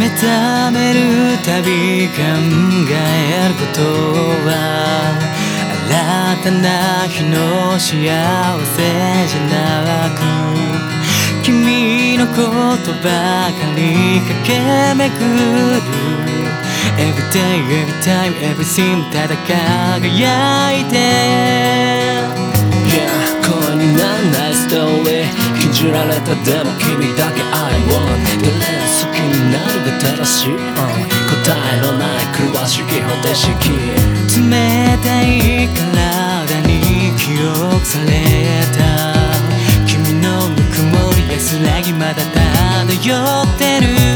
改めるたび考えることは新たな日の幸せじゃなく君のことばかり駆け巡る Every day, every time, everything ただ輝いて。Yeah 声にならないストーリー。禁じられたでも君だけ I しい、答えのない詳しき方程式冷たい体に記憶された君のぬくもり安らぎまだ漂ってる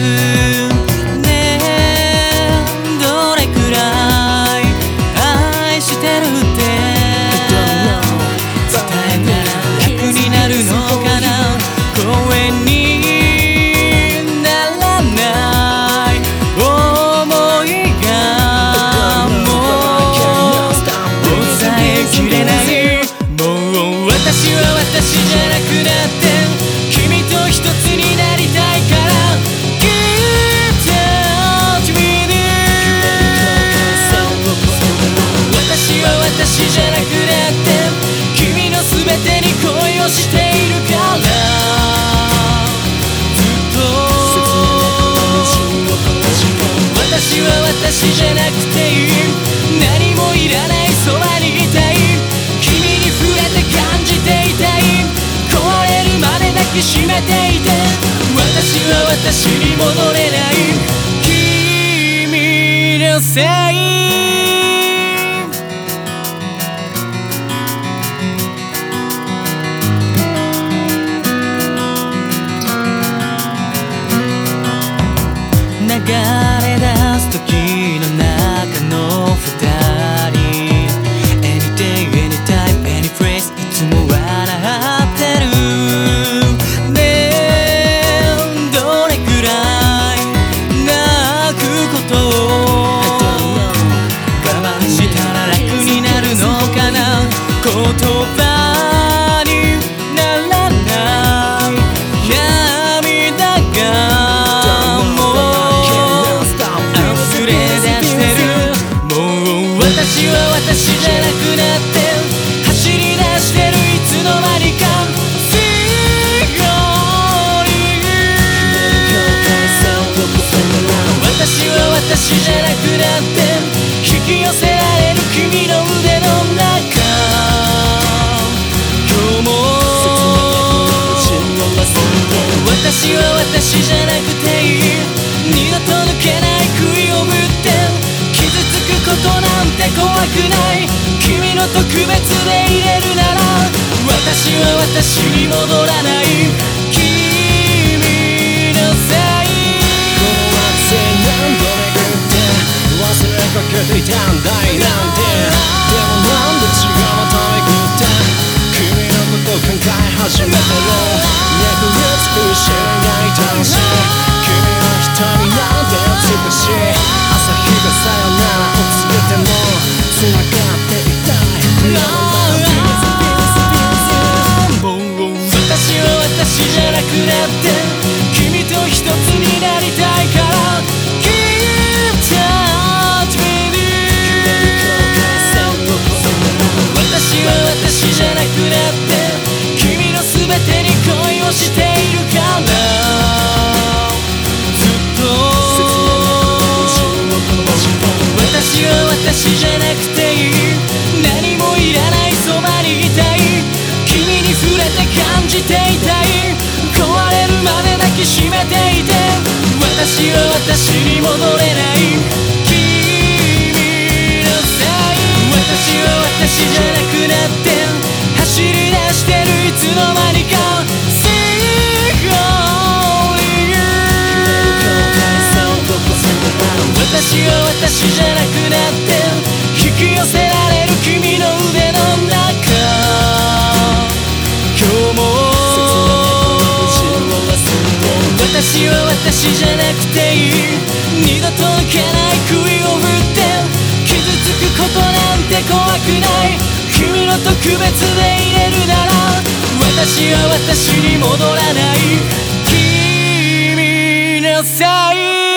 は私は私に戻れない。君のせい。じゃなくなって引き寄せられる君の腕の中今日も私は私じゃなくていい二度と抜けない杭を打って傷つくことなんて怖くない君の特別で入れるなら私は私に戻らないれかけていたんだいなんて。でもなんで違うまた巡って君のこと考え始めてる脈美しい。泣いたりし君の瞳なんて美しい。朝日がさよならを告げても繋がってい。たい私は私じゃなくなってじゃなくていい。何もいらないそばにいたい。君に触れて感じていたい。壊れるまで抱きしめてい。て私は私に戻れない。君のせい私は私じゃなく私は私じゃなくていい。二度と抜けない杭を振って傷つくことなんて怖くない。君の特別でいれるなら私は私に戻らない。君のせい